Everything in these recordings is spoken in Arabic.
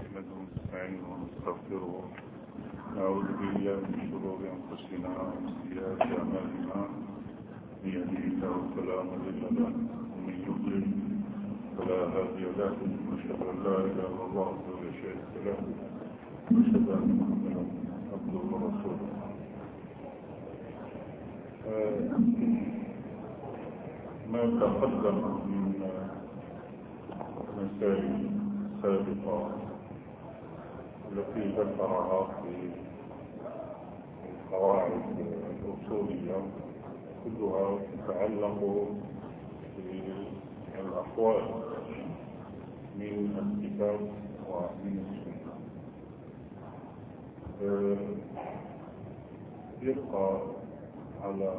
نحمده ونستعينه ونستغفره. نعوذ بالله من شرور أنفسنا ومن سيئات أعمالنا. من يهده الله فلا مضل له ومن يضلل فلا هادي له. أشهد أن لا إله إلا الله ولا شريك له. واشهد أن محمدا عبده ورسوله. ما تقدم من مسائل سابقة التي ذكرها في القواعد الأصولية كلها تتعلق بالأحوال من الكتاب ومن السنة. يبقى على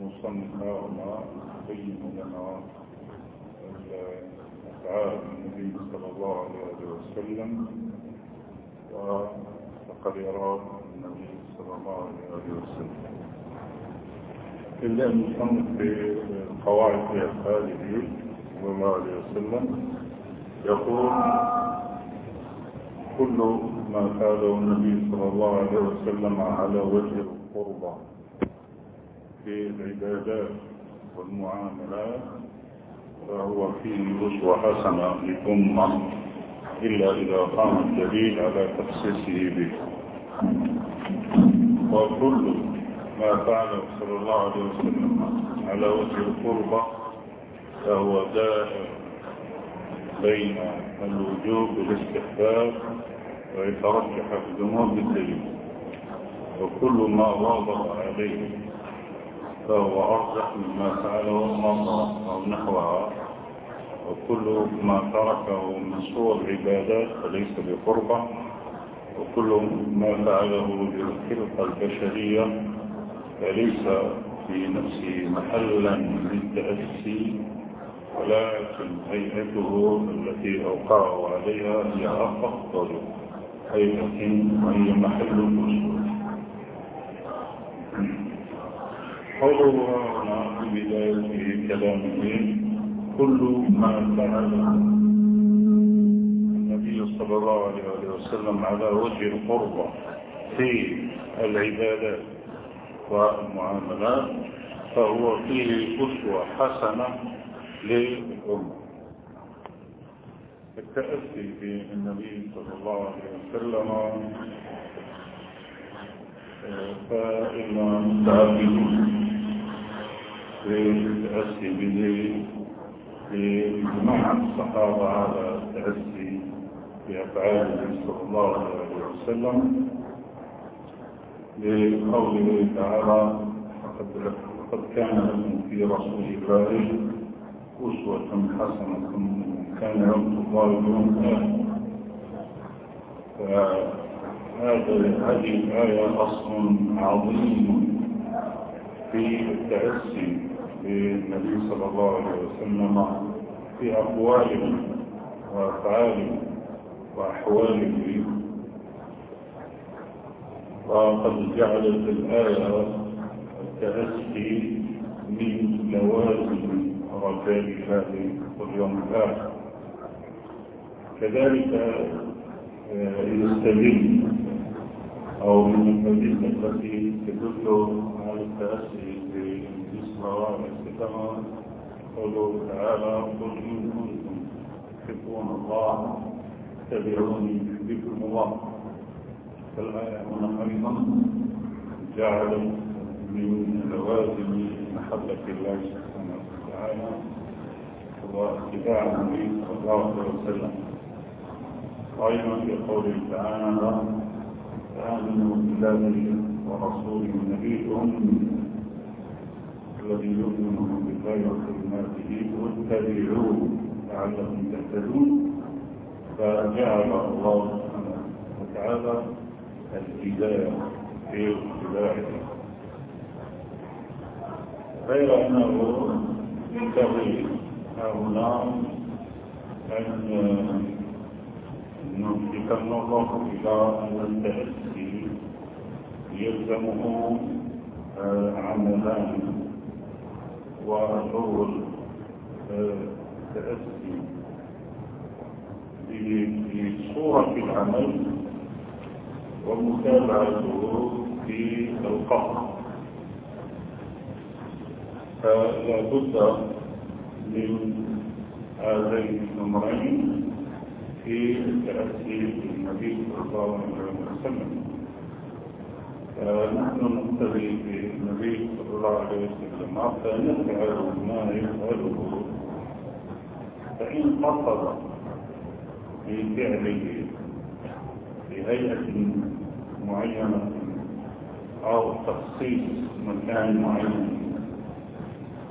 مصنفنا وما يبين لنا أفعال النبي صلى الله عليه وسلم. وتقريرات النبي صلى الله عليه وسلم إلا أن نصنف بقواعد هذه صلى الله عليه وسلم يقول كل ما فعله النبي صلى الله عليه وسلم على وجه القربى في العبادات والمعاملات فهو فيه أسوة حسنة للأمة إلا إذا قام الدليل على تخصيصه به. وكل ما فعله صلى الله عليه وسلم على وجه القربة فهو دائر بين الوجوب والاستحباب ويترجح في ذنوب الدليل. وكل ما واظب عليه فهو أرجح مما فعله المرأة أو نحوها وكل ما تركه من صور العبادات فليس بقربة وكل ما فعله للخلقة البشرية فليس في نفسه محلا للتأسي ولكن هيئته التي أوقعه عليها هي أفضل هيئة وهي محل الوصول. قوله هنا في بداية كلامه كل ما فعله النبي صلى الله عليه وسلم على وجه القربة في العبادات والمعاملات فهو فيه أسوة حسنة للأمة. التأسي بالنبي صلى الله عليه وسلم فإن متعبدون للتأسي به لجماعة الصحابة على التأسي بأفعاله صلى الله عليه وسلم لقوله تعالى لقد كان لكم في رسول الله أسوة حسنة كان يرجو الله يوم هذا هذه الآية أصل عظيم في التأسي بالنبي صلى الله عليه وسلم في أقواله وأفعاله وأحواله وقد جعلت الآية التأسي من لوازم رجاء الله واليوم الآخر. كذلك يستدل أو من الأدلة التي تدل على التأسي بالإسراء كما قوله تعالى قل إن كنتم تحبون الله اتبعوني يحببكم الله. فالآية هنا أيضا جعلت من لوازم محبة الله سبحانه وتعالى واتباع النبي صلى الله عليه وسلم. أيضا في قوله تعالى آمنوا بالله ورسوله الأمي. الذي يؤمن بالله وكلماته واتبعوه لعلكم تهتدون فجعل الله سبحانه وتعالى الهداية في اتباعه غير أنه ينبغي هنا أن نمسك النظر إلى أن التأسي يلزمه عملان والأول التأسي صورة العمل ومتابعته في القصر فلا بد من هذين الأمرين في التأثير بالنبي صلى الله عليه وسلم. فنحن نقتدي بالنبي صلى الله عليه وسلم حتى نفعل ما يفعله فإن قصد في فعله بهيئة معينة أو تخصيص مكان معين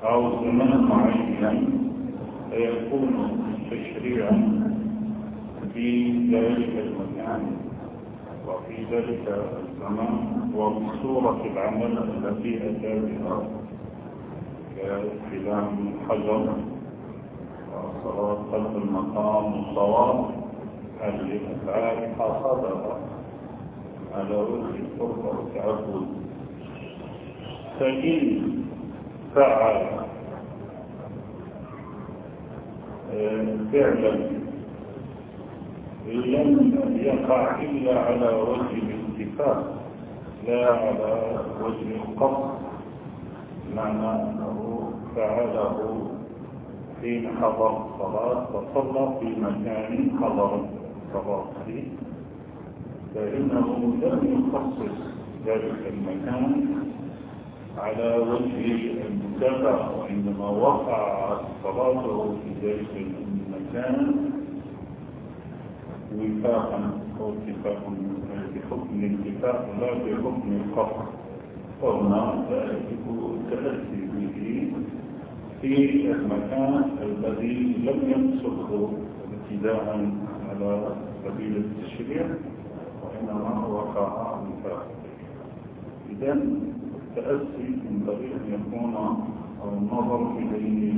أو زمان معين فيكون تشريعا في ذلك المكان. وفي ذلك الزمان وبصورة العمل التي أتى بها كالكلام الحجر وصلاة خلف المقام والصواب الأفعال حصدها على وجه القرب والتعبد. فإن فعل فعلا لم يقع إلا على وجه الاتفاق لا على وجه القصد معنى أنه فعله حين حضر الصلاة وصلى في مكان حضر الصلاة. فيه فإنه لم يخصص ذلك المكان على وجه المتابعة وإنما وقع صلاته في ذلك المكان وفاقا أو اتفاق بحكم الاتفاق لا بحكم القصر فهنا يجب التأسي به في المكان الذي لم يقصده ابتداء على سبيل التشريع وإنما وقع وفاقا إذا التأسي ينبغي أن يكون النظر إليه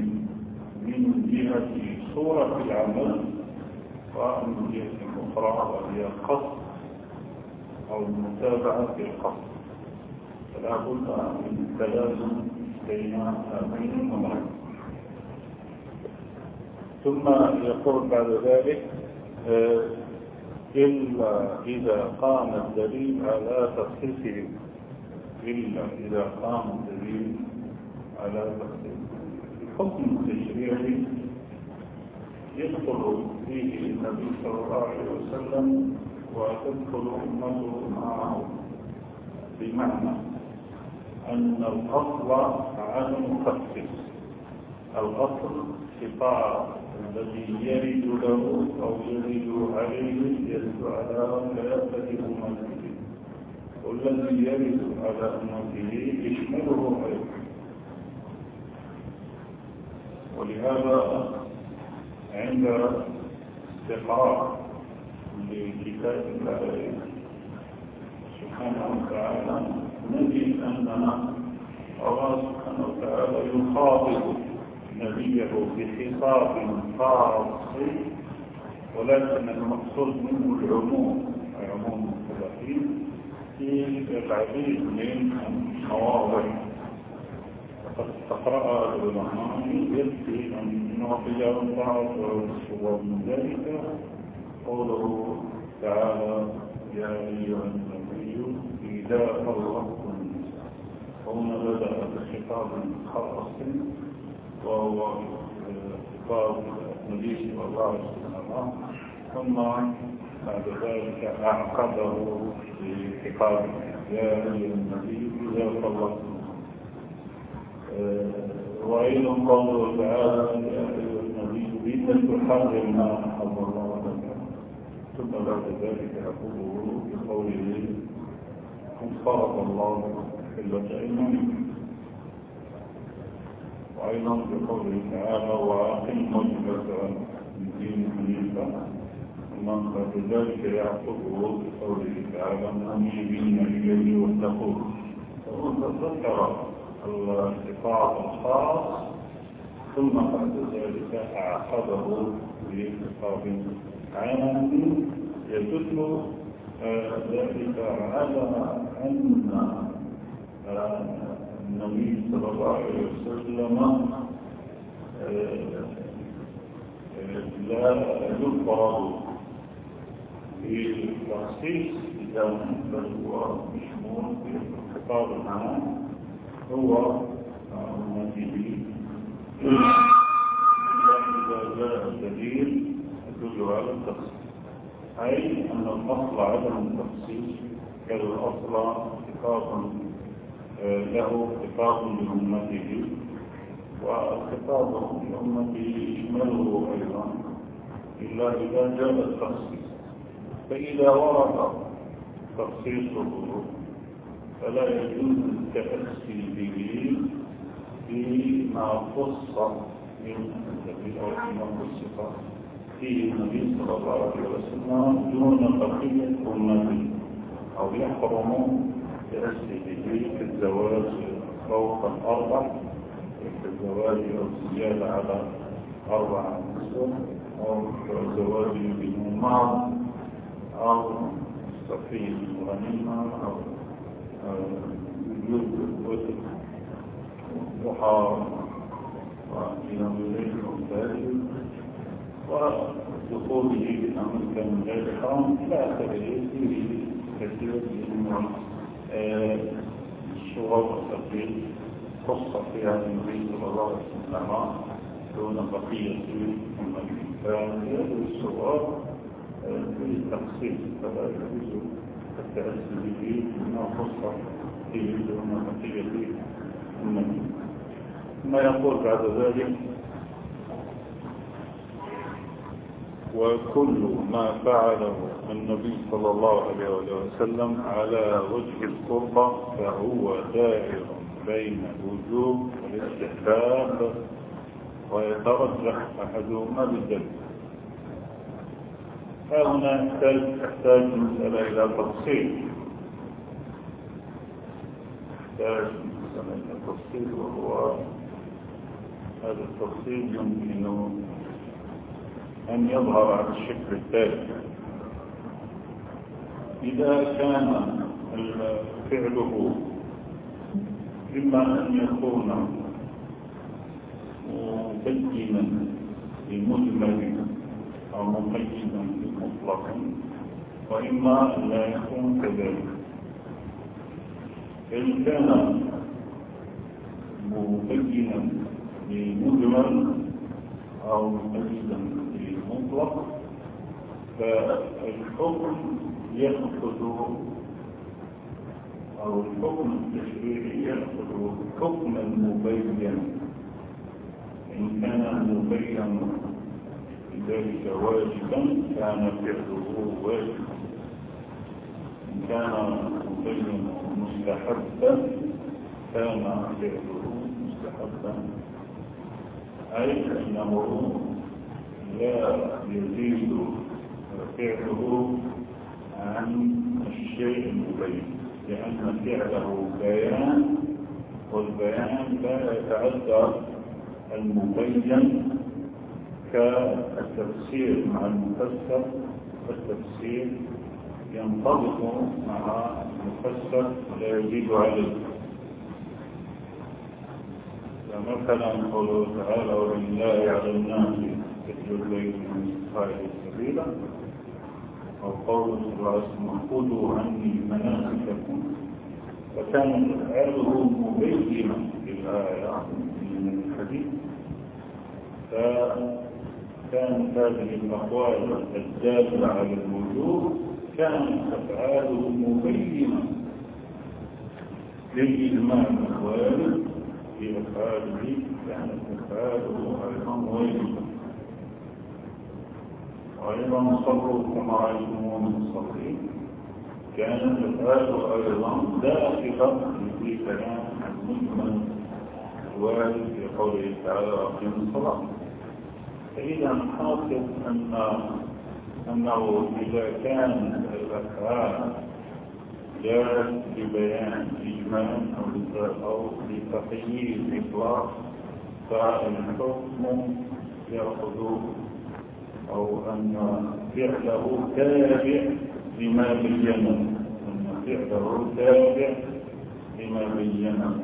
من جهة صورة العمل ومن أخرى وهي القصد أو المتابعة في القصد فلا بد من التلازم بين هذين الأمرين ثم يقول بعد ذلك إلا إذا قام الدليل على تخصيصه. إلا إذا قام الدليل على تخصيصه. الحكم التشريعي يدخل فيه النبي صلى الله عليه وسلم وتدخل أمته معه. بمعنى أن الأصل عن مخصص الأصل قطاع الذي يرد له أو يرد عليه يرد على ثلاثة أمته. والذي يرد على أمته يشمله أيضا. ولهذا عند استقراء لكتاب الله سبحانه وتعالى نجد أننا الله سبحانه وتعالى يخاطب نبيه بخطاب خاص ولكن المقصود منه العموم. عموم المخلفين في العديد من المواضع وقد استقرأ العلماء يكفي أن نعطي بعض الصور من ذلك قوله تعالى يا أيها النبي إذا طلقتم هنا بدأ بخطاب خاص وهو خطاب النبي صلى الله عليه وسلم. ثم بعد ذلك أعقده بخطاب يا أيها النبي إذا طلقتم وأيضا قوله تعالى يا أيها النبي إن تحرم ما أحب الله لك. ثم بعد ذلك يقوله بقوله قد فرض الله حلة أيمانكم. وأيضا بقوله تعالى وأقيموا الزكاة من دين حنيفا ثم بعد ذلك يعقبه بقوله تعالى منيبين إليه واتقوه. فهو الخطاب الخاص ثم بعد ذلك أعقبه بخطاب عام يدل ذلك على أن النبي صلى الله عليه وسلم لا يفرض التخصيص إذا بل هو مشمول في الخطاب العام. هو إلا إذا جاء دليل يدل على التخصيص أي أن الأصل عدم التخصيص كالأصل خطاب له خطاب لأمته. والخطاب لأمته يشمله أيضا إلا إذا جاء التخصيص فإذا ورد تخصيصه فلا يجوز التأسي به فيما خص من النبي أو فيما خص فيه النبي صلى الله عليه وسلم دون بقية أمته أو يحرم التأسي به في الزواج فوق الأربع في الزواج أو الزيادة على أربع نسوة أو الزواج بهم معه أو صفي الغنيمة أو وجود الوتر ضحى وقيام الليل والفجر ودخوله غير حرام إلى آخره فيه كثير من الشرط التي خص فيها النبي صلى الله عليه وسلم دون بقية أمته فهذه الشروط في التقسيم فلا التأسي به خص فيه دون بقية أمته ثم يقول بعد ذلك وكل ما فعله النبي صلى الله عليه وسلم على وجه القربة فهو دائر بين الوجوب والاستحباب ويترجح أحدهما بالدليل فهنا تحتاج المسألة إلى تفصيل. تحتاج المسألة إلى تفصيل وهو هذا التفصيل يمكن أن يظهر على الشكل التالي. إذا كان فعله إما أن يكون مبينا لمجمل أو مقيدا. لمطلق وإما أن لا يكون كذلك. إن كان مبينا لمجمل أو مقيدا لمطلق فالحكم يأخذ أو الحكم التشريعي يأخذ حكما مبينا. إن كان مبينا لذلك واجبا كان فعله واجبا. إن كان مبينا مستحبا كان فعله مستحبا. أي أنه لا يزيد فعله عن الشيء المبين لأن فعله بيان والبيان لا يتعدى المبين كالتفسير مع المفسر التفسير ينطبق مع المفسر ولا يزيد عليه. فمثلا قوله تعالى ولله على الناس مثل الليل من خير سبيلا أو قوله صلى الله عليه خذوا عني مناسككم. فكان إفعاله مبينا للآية من الحديث. فكانت هذه الأقوال الدالة على الوجوب كانت أفعاله مبينة. للإيمان الوارد في أفعاله كانت أفعاله أيضا واجبة. وأيضا صبروا كما من الصبرين كانت أفعاله أيضا داخلة في كلام المجمل الوارد في قوله تعالى أقيم الصلاة. فإذا حاصل أن أنه إذا كان الأفعال جاءت ببيان إجمال أو بتقييد إطلاق فالحكم يأخذ أو أن فعله تابع لما بينه أن فعله تابع لما بينه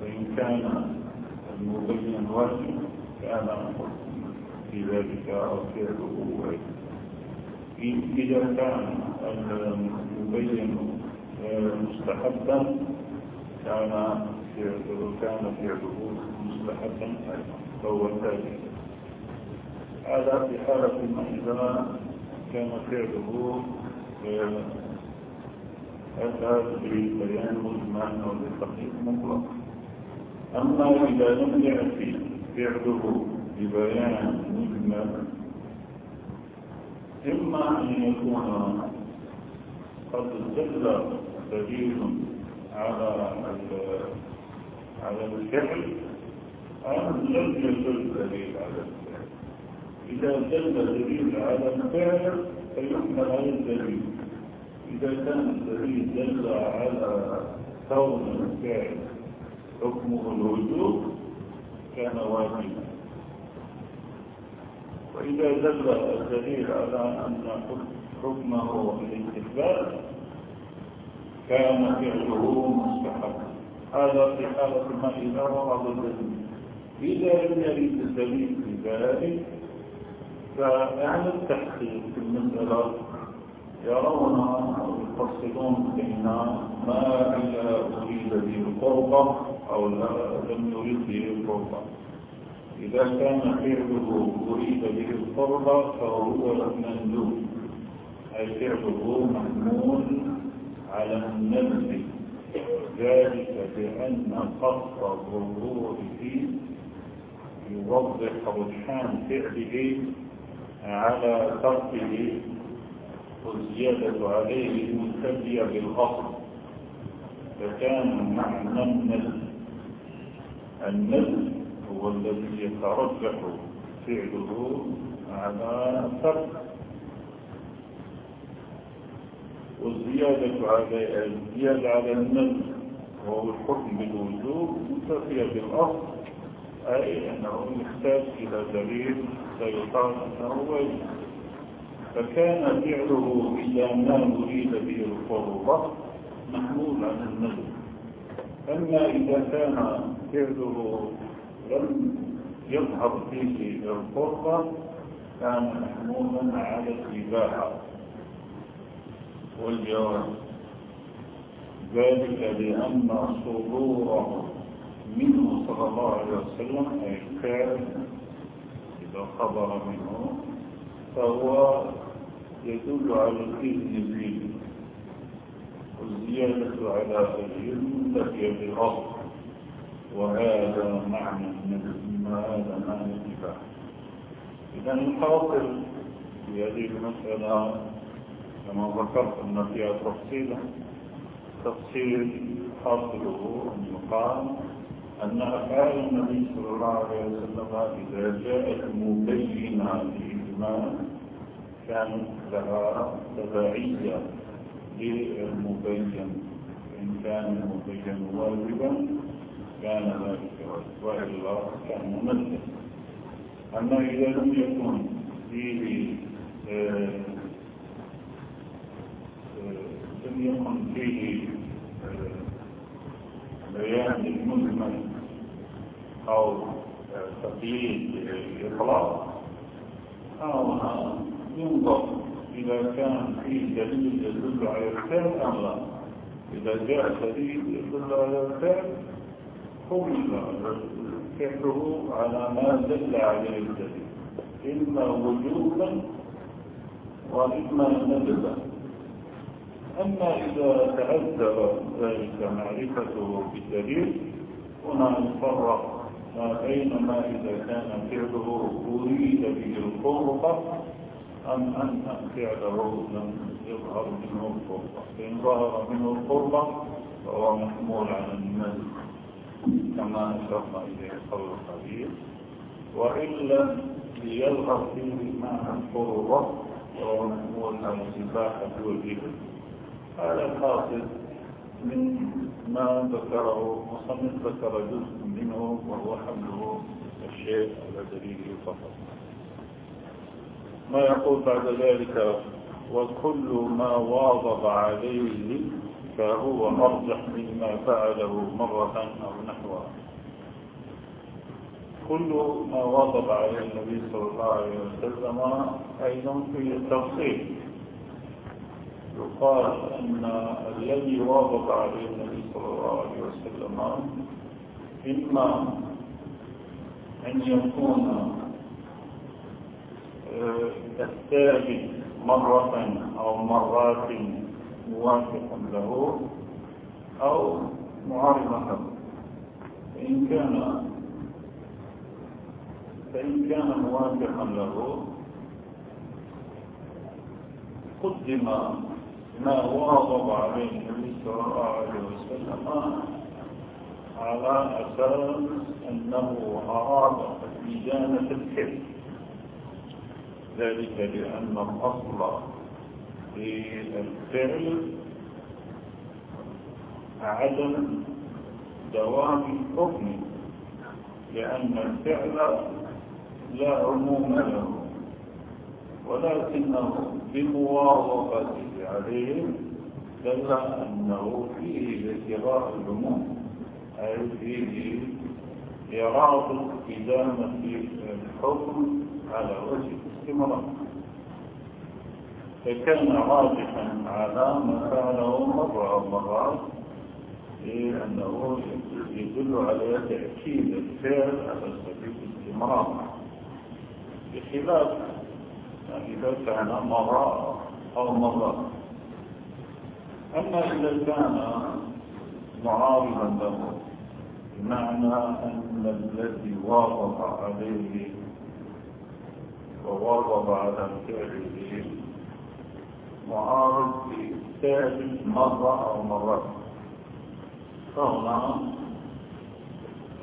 فإن كان المبين واجب كان الحكم في ذلك فعله واجب إذا كان المبين مستحبا كان كان فعله مستحبا فهو التالي هذا في حالة ما إذا كان فعله أتى ببيان مجمع أو بتحقيق مطلق. أما إذا لم يأتي فعله ببيان مجمل إما أن يكون قد دل دليل على على الفعل أم لم يدل دليل على الفعل. إذا دل دليل على الفعل فيحمل على الدليل. إذا كان الدليل دل على كون الفعل حكمه الوجوب كان واجبا. وإذا دل الدليل على أن حكمه الاستقبال كان فعله مستحبا هذا في حالة ما إذا ورد الدليل. إذا لم يريد الدليل في ذلك فأهل التحقيق في المسألة. يرون أو يفصلون بين ما إذا أريد به القربة أو لم يريد به القربة إذا كان فعله أريد به القربة فهو مندوب أي فعله محمول على النبي ذلك بأن قصر الظهور فيه يوضح رجحان فعله على تركه والزيادة عليه منتبية بالأصل فكان معنى النزل النزل هو الذي يترجح فعله على الترك والزيادة على الزيادة على النزل وهو الحكم بالوجوب منتفية بالأصل أي أنه يحتاج إلى دليل سيقال أنه واجب فكان فعله إذا ما نريد به القربة محمول عن النزل أما إذا كان فعله لم يظهر فيه القربة كان محمولا على الإباحة. والجواز ذلك لأن صدوره منه صلى الله عليه وسلم أي كان إذا خبر منه فهو يدل على الإذن فيه. والزيادة على العلم تكي بالأصل وهذا معنى هذا معنى الاتفاق إذا الحاصل في هذه المسألة كما ذكرت أن فيها تفصيلا تفصيل حاصله أن يقال أن أفعال النبي صلى الله عليه وسلم إذا جاءت مبينة لإجماع كانت لها تبعية للمبين. إن كان المبين واجبا كان ذلك واجبا كان ممثل أما إذا لم يكن فيه آه، آه، لم يكن فيه آه، بيان المجمل أو تقييد الإطلاق أو ينظر إذا كان فيه دليل يدل على الفعل أم لا. إذا جاء دليل يدل على الفعل حمل فعله على ما دل عليه الدليل إما وجوبا وإما ندبا. أما إذا تأثر ذلك معرفته بالدليل هنا نفرق ما بين ما إذا كان فعله أريد به القربة أم أن فعله لم يظهر منه القربة فإن ظهر منه القربة فهو محمول على النزل كما أشرنا إليه قول الخبير. وإلا ليظهر فيه معنى القربة فهو محمول على الإباحة والذكر هذا الحاصل من ما ذكره مصنف ذكر جزء منه وهو حمله الشيء على دليله فقط. ما يقول بعد ذلك؟ وكل ما واظب عليه فهو أرجح مما فعله مرة أو نحوها كل ما واظب عليه النبي صلى الله عليه وسلم أيضا في التفصيل. قال أن الذي وافق عليه النبي صلى الله عليه وسلم إما أن يكون آه، الثابت مرة أو مرات موافقا له أو معارضا له. فإن كان فإن كان موافقا له قدم ما واظب عليه النبي صلى الله عليه وسلم على أساس أنه أراد إدانة الكذب ذلك لأن الأصل في الفعل عدم دوام الحكم لأن الفعل لا عموم له ولكنه بمواظبته عليه دل أنه فيه ذكراء العموم أي فيه إرادة إدامة الحكم على وجه الاستمرار. فكان راجحا على ما فعله مرة مرات لأنه يدل على تأكيد الفعل على سبيل الاستمرار. بخلاف إذا كان مرة أو مرة. أما إذا كان معارضا له بمعنى أن الذي واظب عليه وواظب على فعله معارض بفعل مرة أو مرات فهنا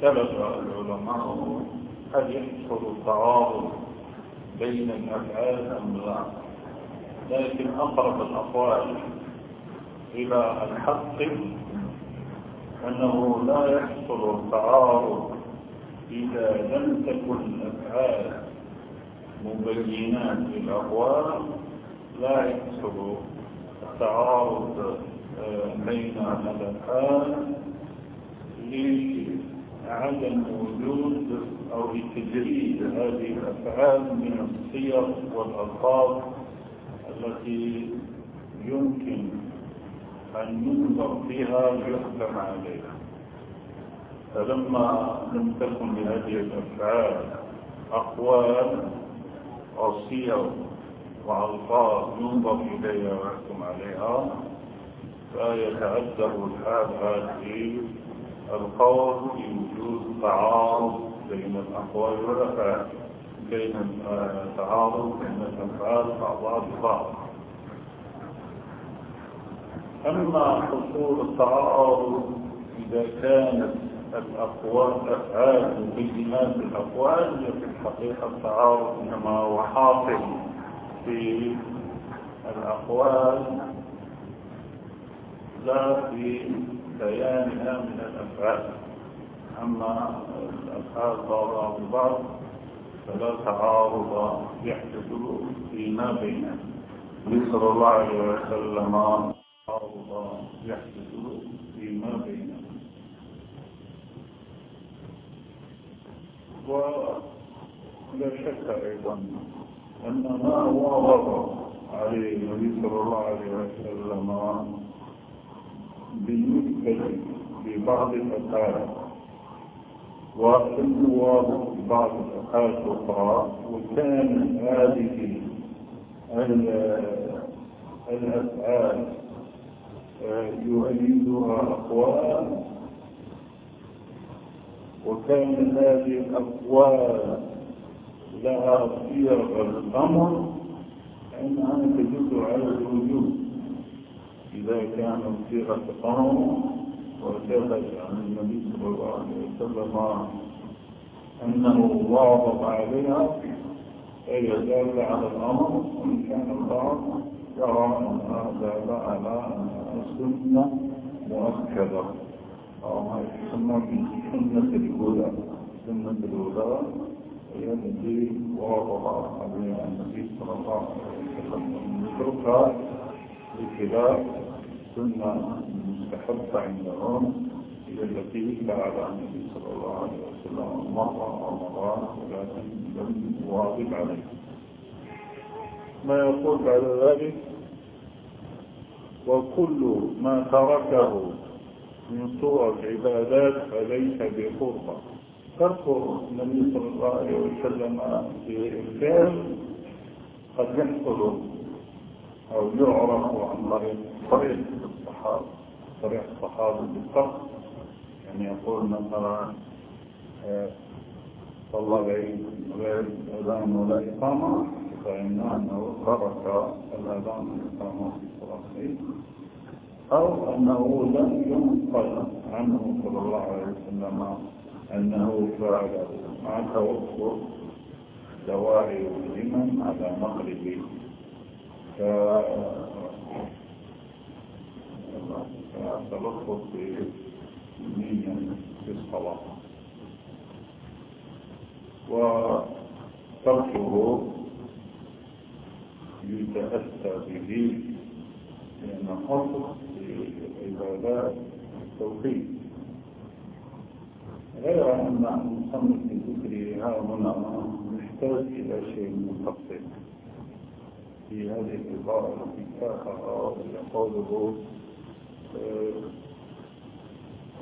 ثبت العلماء هل يحصل التعارض بين الأفعال أم لا. لكن أقرب الأقوال إلى الحق أنه لا يحصل التعارض إذا لم تكن الأفعال مبينات للأقوال لا يحصل التعارض آه، بين الأفعال لعدم وجود أو لتجريد هذه الأفعال من الصيغ والألفاظ التي يمكن أن ينظر فيها ليحكم عليها. فلما لم تكن لهذه الأفعال أقوال أو صيغ وألفاظ ينظر إليها ويحكم عليها فيتعذر الحال هذه. القول بوجود تعارض بين الأقوال والأفعال بين التعارض بين الأفعال بعضها ببعض. أما حصول التعارض إذا كانت الأقوال أفعال مبينات الأقوال في الحقيقة التعارض إنما هو حاصل. في الأقوال لا في بيانها من الأفعال. أما الأفعال بعضها ببعض فلا تعارض يحدث فيما بينها. صلى الله عليه وسلم تعارض يحدث فيما بينها. ولا شك أيضا أن ما وضع عليه النبي صلى الله عليه وسلم بالنسبة لبعض الأفعال والنواب بعض الأفعال الأخرى وكان هذه الأفعال يؤيدها أقوال وكان هذه الأقوال لها صيغ الأمر أنها تدل على الوجود. إذا كان صيغة أمر وثبت عن النبي صلى الله عليه وسلم أنه واظب عليها أي دل على الأمر وإن كان البعض يرى أن هذا على السنة مؤكدة. أو السنة سنة الهدى سنة الهدى هي التي واظب عليها النبي صلى الله عليه وسلم نتركها بخلاف سنة مستحبة عندهم هي التي فعل النبي صلى الله عليه وسلم مرة أو ولكن لم يواظب عليه. ما يقول بعد ذلك؟ وكل ما تركه من صور العبادات فليس بقربة. تذكر النبي صلى الله عليه وسلم في إنسان قد يحصل أو يعرف عن طريق الصحابة طريق الصحابة بالفرق يعني يقول مثلا آه، صلى غير الأذان ولا إقامة فإنه ترك الأذان والإقامة في صلاة أو أنه لم ينقل عنه صلى الله عليه وسلم أنه فعل مع توفر دواعي الهمم على مغرب. فالتلفظ بنية في الصلاة. وتركه يتأتى به لأن حصل في عبادات التوحيد. غير أن المصنف في ذكره ها هنا نحتاج إلى شيء مفصل في هذه العبارة التي كافها قوله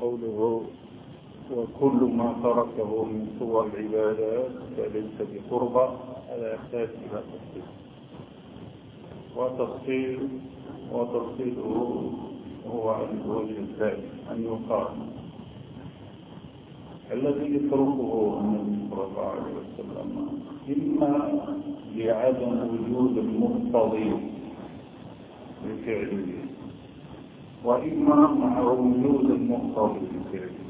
قوله وكل ما تركه من صور العبادات فليس بقربة هذا يحتاج إلى تفصيل وتفصيل وتفصيله هو الوجه الثاني أن يقال الذي يتركه النبي صلى الله عليه وسلم إما لعدم وجود المقتضي لفعله وإما مع وجود المقتضي لفعله.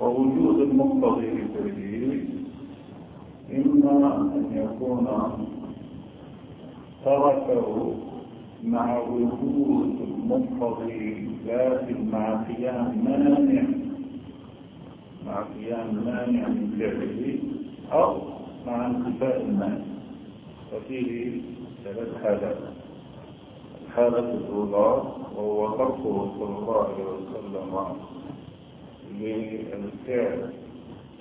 ووجود المقتضي لفعله إما أن يكون تركه مع وجود المقتضي لكن مع قيام مانع مع قيام مانع من فعله أو مع انتفاء المانع وفيه ثلاث حالات الحالة الأولى وهو تركه صلى الله عليه وسلم للفعل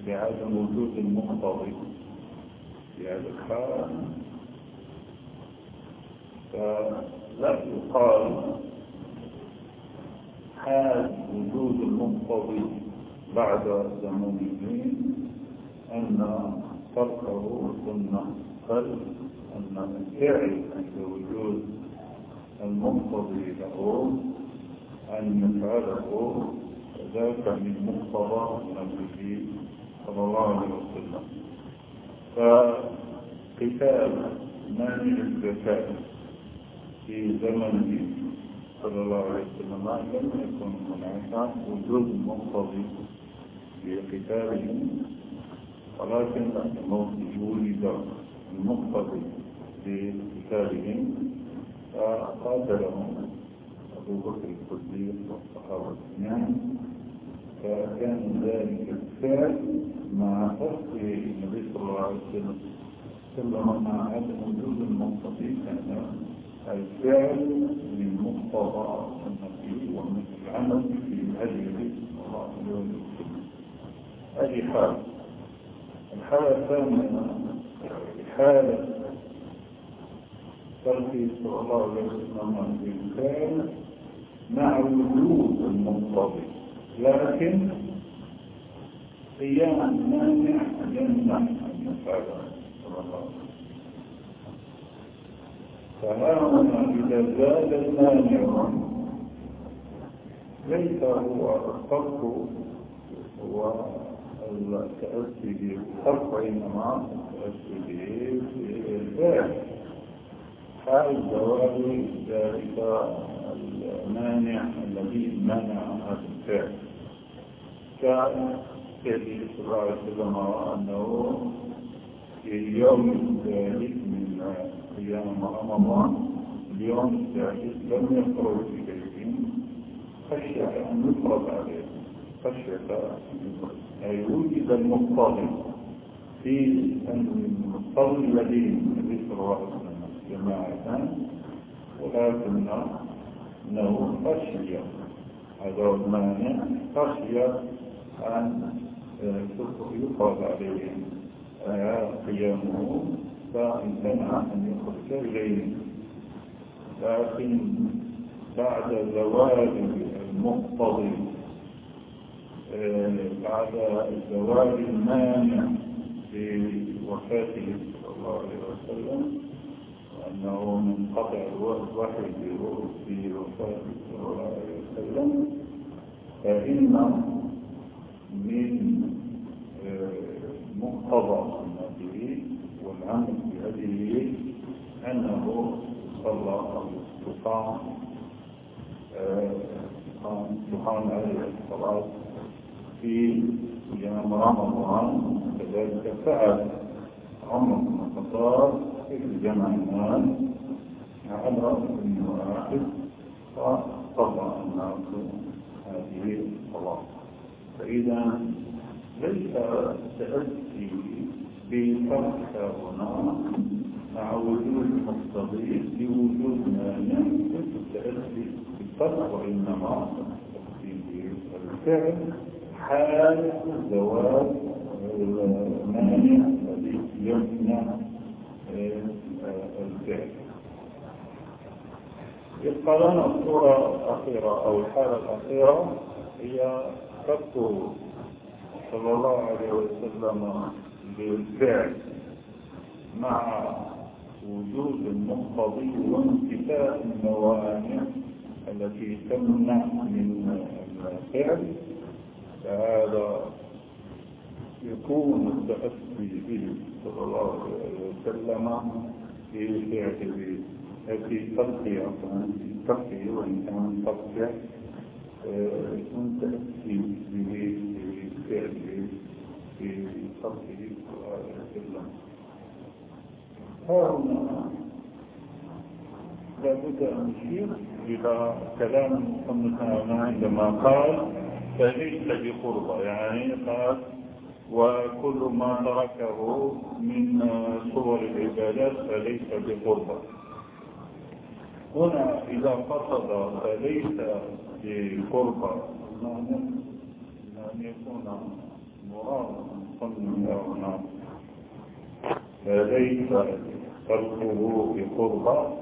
بعدم وجود المقتضي في هذا الحال فلا يقال حال وجود المقتضي بعد زمانه أن تركه سنة بل أن الفعل عند وجود المقتضي له أن يفعله ذاك من مقتضى النبي صلى الله عليه وسلم. فقتال مانع الزكاة في زمنه صلى الله عليه وسلم لم يكن هناك وجود مقتضي. بقتالهم ولكن الموت يولد المقتضي بقتالهم فقاتلهم أبو بكر الصديق والصحابة جميعا فكان ذلك الفعل مع فصل النبي صلى الله عليه وسلم. سلم مع عدم وجود المقتضي كان الفعل من مقتضى النبي ومن العمل في هذه الله عليه وسلم. هذه حالة الحالة الثانية حالة تركي صلى الله عليه وسلم بالفعل مع وجود المنطبق لكن قيام المانع يمنع أن يفعل صلى الله عليه وسلم. فهنا إذا زاد المانع ليس هو الفرق هو التأسي بالفرق إنما التأسي بالفعل حال زوال ذلك المانع الذي منع الفعل كان النبي صلى الله عليه وسلم أنه في اليوم الثالث من قيام رمضان اليوم الثالث لم يخرج إليهم خشية أن يفرض عليه خشية أي وجد المقتضي في المقتضي الذي النبي صلى الله عليه وسلم جماعة ولكن أنه خشية هذا المانع خشية أن يفرض عليهم قيامه فامتنع أن يخرج إليه. لكن بعد زوال المقتضي بعد زوال المانع في وفاته صلى الله عليه وسلم وأنه منقطع الوحي في وفاته صلى الله عليه وسلم فإن من مقتضى سنته والعمل بهذه أنه صلى الله سبحان عليه الصلاة أيام رمضان كذلك فعل. عمر بن الخطاب في جمع الناس على رأس واحد فصلى الناس هذه الصلاة. فإذا ليس التأسي بترك هنا مع وجود مقتضي لوجود مانع ليس التأسي بالترك وإنما التأسي بالفعل. حال زواج المانع الذي يمنع الفعل يبقى لنا الصورة الأخيرة أو الحالة الأخيرة هي ترك صلى الله عليه وسلم بالفعل مع وجود المقتضي وانتفاء الموانع التي تمنع من الفعل. فهذا يكون التأسي به صلى الله عليه وسلم في فعله. في تركه عفوا في تركه وإن كان تركه يكون تأسي به في فعله في تركه صلى الله عليه وسلم. هنا لابد أن نشير إلى كلام المصنف عندما قال فليس بقربة يعني قال وكل ما تركه من صور العبادات فليس بقربة. هنا إذا قصد فليس بقربة أن يكون مراد هنا فليس تركه بقربة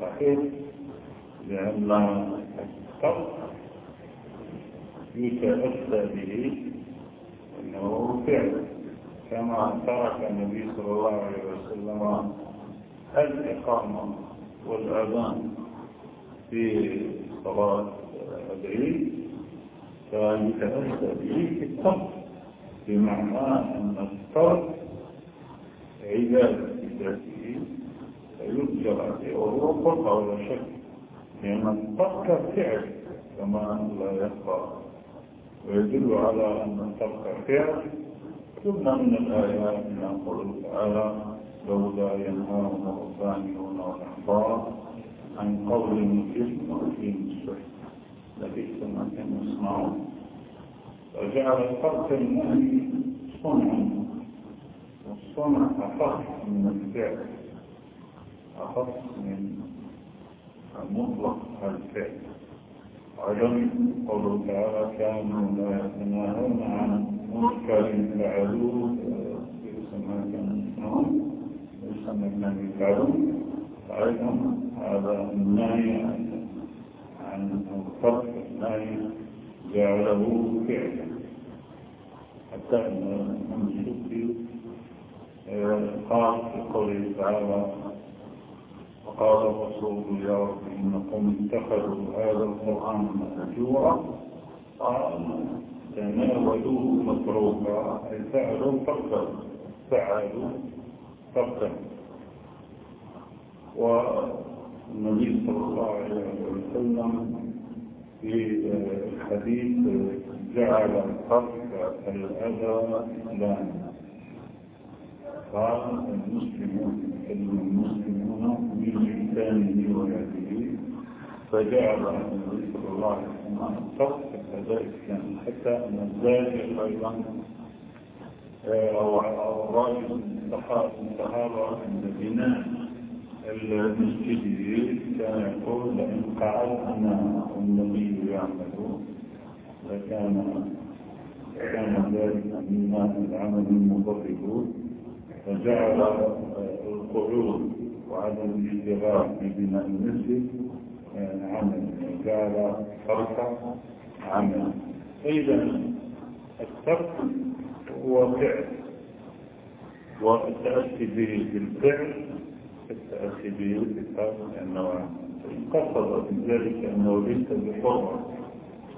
صحيح لأن الترك يتأسى به أنه فعل. كما ترك النبي صلى الله عليه وسلم الإقامة والأذان في صلاة العيد. فيتأسى به في الترك. بمعنى أن الترك عبادة ذاته فيرجع عليه وهو فرقة ولا شك. لأن الترك فعل. كما لا يخفى ويدل على أن الترك فعل ثم من الآيات من قوله تعالى لولا ينهاهم الربانيون والأحبار عن قول الإثم وفيهم السحر لبئس ما كانوا يصنعون. فجعل الترك النهي صنعا. والصنع أخف من الفعل. أخف من مطلق الفعل. عدم قوله تعالى كانوا لا يتناهون عن منكر فعلوه ما كانوا يفعلون فأيضا هذا النهي عن الترك النهي جعله فعلا. حتى أن الشرك قال في قوله تعالى وقال الرسول يا رب إنكم اتخذوا هذا القرآن مهجورا؟ قال تناولوه متروكا. أي فعلوا فرقا فعلوا فرقا والنبي صلى الله عليه وسلم في الحديث جعل الفرق الأذى إسلاما قال المسلمون المسلمون من لسانه ويده فجعل النبي صلى الله عليه وسلم الفرق هذا الإسلام. حتى أن الزاجر أيضا أو راجل الصحابة من بناء المسجد كان يقول لئن قعدنا النبي يعمل لكان كان ذلك مما العمل المضرب. فجعل القعود وعدم الاشتغال في بناء المسجد عمل جعل ترك عمل إذا الترك هو فعل. والتأسي به بالفعل التأسي به بالفعل لأنه قصد من ذلك أنه ليس بحرمة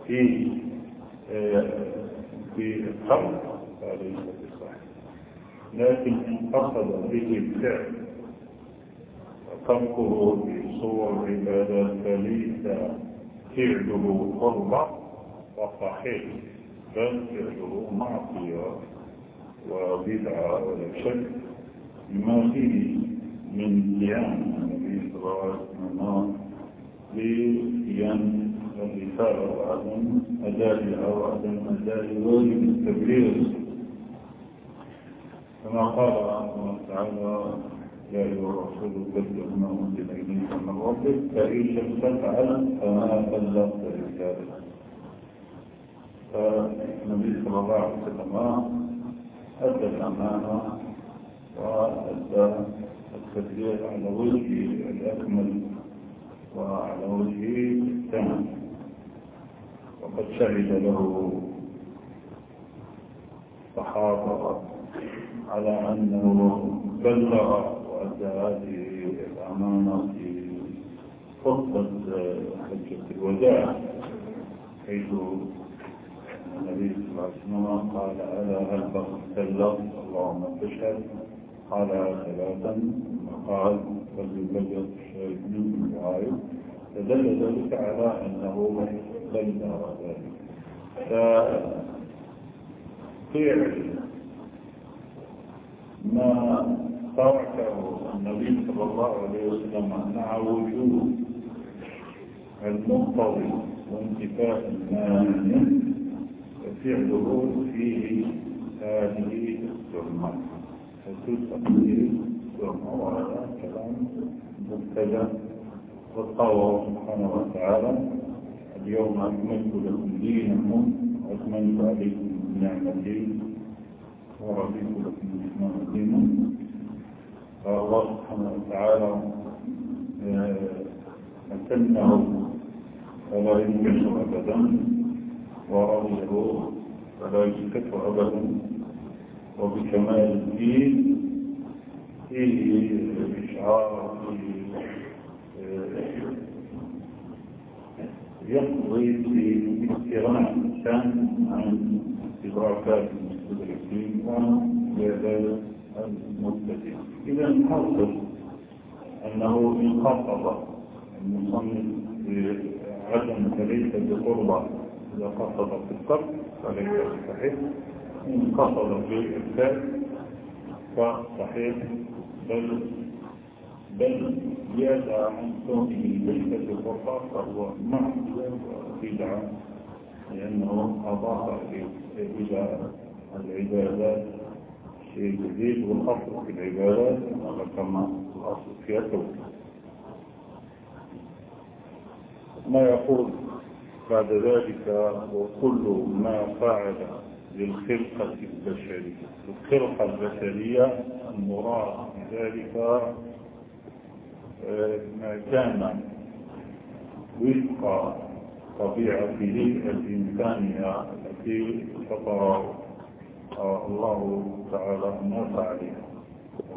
في في الترك فليس بصحيح لكن قصد به الفعل تركه في صور عبادات فليس فعله قربة وصحيح. بل فعله معصية وبدعة ولا شك. لما فيه من قيام النبي صلى الله عليه وسلم. بقيام الرسالة وعدم أدائها وعدم أداء واجب التبليغ. كما قال الله تعالى أيها الرسول بلغ ما أنزل إليك من ربك فإن لم تفعل فما بلغت رسالته. فالنبي صلى الله عليه وسلم أدى الأمانة وأدى التبليغ على وجه الأكمل وعلى وجه التام وقد شهد له الصحابة على أنه بلغ وأدى هذه الأمانة في خطبة حجة الوداع. حيث النبي صلى الله عليه وسلم قال ألا هل بلغ اللهم تشهد قال ثلاثا. قال فليبلغ الشاهد من الغائب فدل ذلك على أنه بلغ ذلك. ففعل ما تركه النبي صلى الله عليه وسلم مع وجود المقتضي وانتفاء المانع ففعله فيه هذه السرمة فتلقى السرمة وهذا كلام مبتدأ وقال سبحانه وتعالى. اليوم أكملت لكم دينكم وأكملت عليكم نعمتي ورضيت لكم الإسلام دينا فالله سبحانه وتعالى أتمه فلا ينكسر أبدا ورضيه فلا ينكسر أبدا. وبكمال الدين فيه إشعار يقضي في استغناء الإنسان عن إدراكات المستدركين وعبادة إذا الحاصل أنه انخفض المصنف بعدم فليس بقربة إذا قصد في الصرف فليس بصحيح. إن قصد بالإرسال فصحيح. بل بل زيادة عن كونه ليس بقربة فهو معصية وبدعة لأنه أضاف إلى العبادات شيء جديد والأصل في العبادات كما الأصل في التوحيد ما يقول بعد ذلك وكل ما فعل للخلقة البشرية. الخلقة البشرية المراد ذلك ما كان وفق طبيعته الإنسانية التي فطر الله تعالى الناس عليها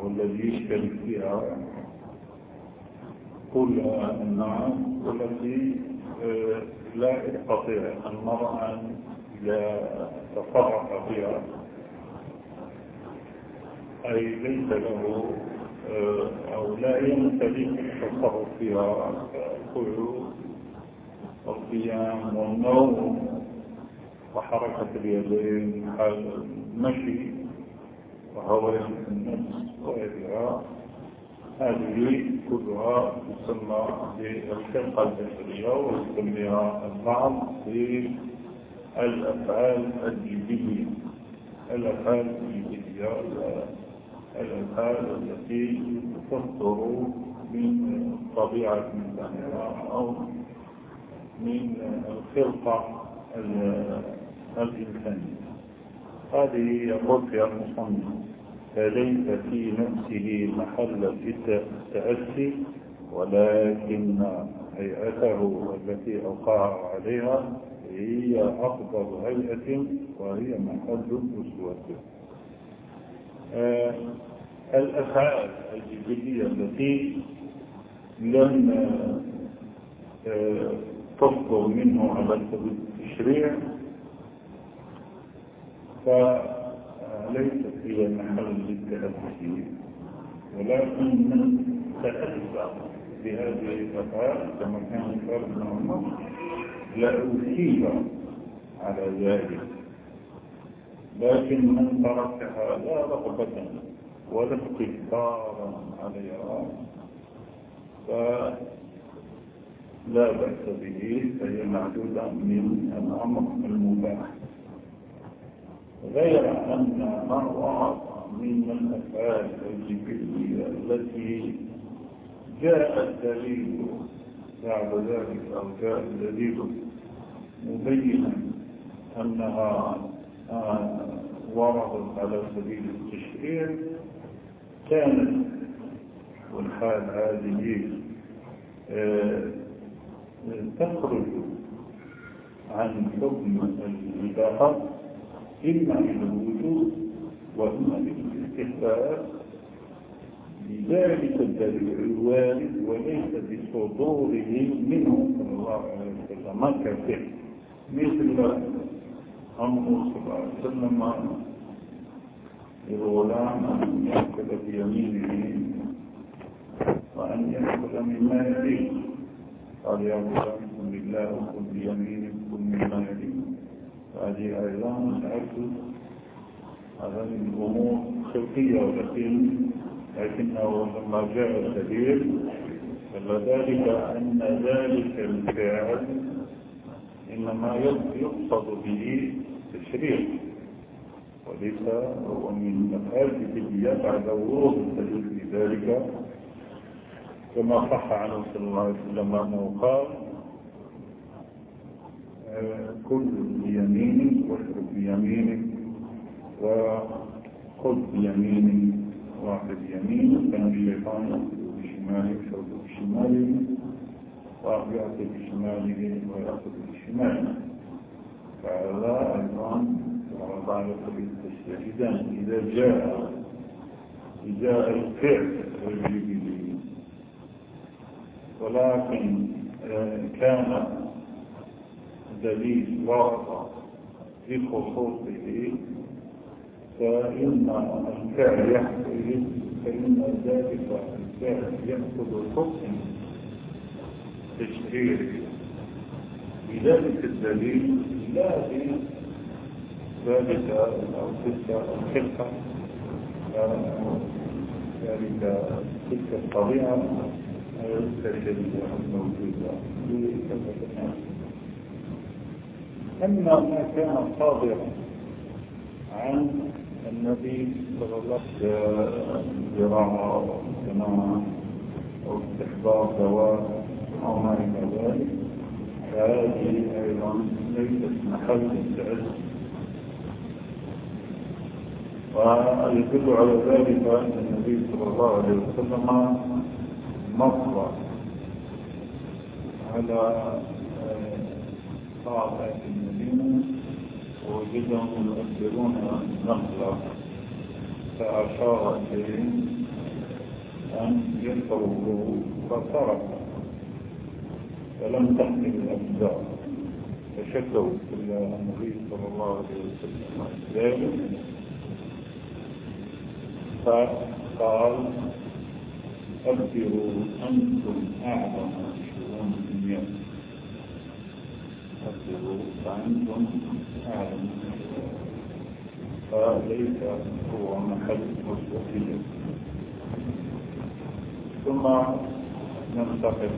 والذي يشترك فيها كل الناس والتي لا يستطيع المرء أن يتصرف فيها. أي ليس له أو لا يمتلك التصرف فيها كل القيام والنوم وحركة اليدين المشي وهوية النفس وغيرها هذه كلها تسمى بالخلقة البشرية ويسميها البعض بالأفعال الجدية الأفعال الجدية الأفعال التي تصدر من طبيعة الإنسان أو من الخلقة الإنسانية. هذه يقول فيها المصنف فليس في نفسه محل التأسي ولكن هيئته التي أوقعها عليها هي أفضل هيئة وهي محل الأسوة. آه الأفعال الجبلية التي لم آه تصدر منه على سبيل التشريع فليست هي محل للتأسي ولكن من بهذه الأفعال كما كان فرد من عمر لأثيب على ذلك. لكن من تركها لا رغبة ولا استكبارا عليها فلا بأس به فهي معدودة من الأمر المباح. غير أن ورد من الأفعال الجبلية التي جاء الدليل بعد ذلك أو جاء الدليل مبينا أنها وردت على سبيل التشريع كانت والحال هذه تخرج عن حكم الإباحة إما إلى الوجود وإما إلى الاستحباب بذلك الوارد وليس بصدوره منه صلى الله عليه وسلم. ما كفر مثل أمر صلى الله عليه وسلم للغلام أن يأكل بيمينه وأن يأكل مما يليه قال يا غلام كن لله وكن بيمينك كن مما يليه هذه أيضا مسألة هذه الأمور خلقية ولكن لكنه لما جاء الدليل دل ذلك أن ذلك الفعل إنما يقصد به تشريع. وليس هو من أفعال الجبية بعد ورود الدليل في ذلك كما صح عنه صلى الله عليه وسلم أنه قال كل بيمينك واشرب بيمينك وخذ بيمينك واحد يمين كان الشيطان يشرب بشماله واحد يأخذ بشماله ويأخذ بشماله فهذا أيضا سبيل التشريع إذا جاء جاء الفعل الجبلي ولكن كان دليل ورد في خصوصه فإن الفعل يحصل فإن ذلك الفعل يأخذ حكم تشريعي بذلك الدليل لا ذلك أو تلك الخلقة ذلك تلك الطبيعة البشرية الموجودة. أما ما كان صادرا عن النبي صلى الله عليه وسلم زراعة وصناعة أو استحضار دواء أو ما إلى ذلك فهذه أيضا ليست محل التأسف ويدل على ذلك أن النبي صلى الله عليه وسلم مر على طاعة المدينة ووجدهم يؤثرون نقلة فأشار إليهم أن ينفروا فترك فلم تحمل الأبداع فشكوا إلى النبي صلى الله عليه وسلم ذلك فقال أبدروا أنتم أعلم بشؤون الدنيا. أبدروا فأنتم أعلم فليس هو محل مسؤولية ثم ننتقل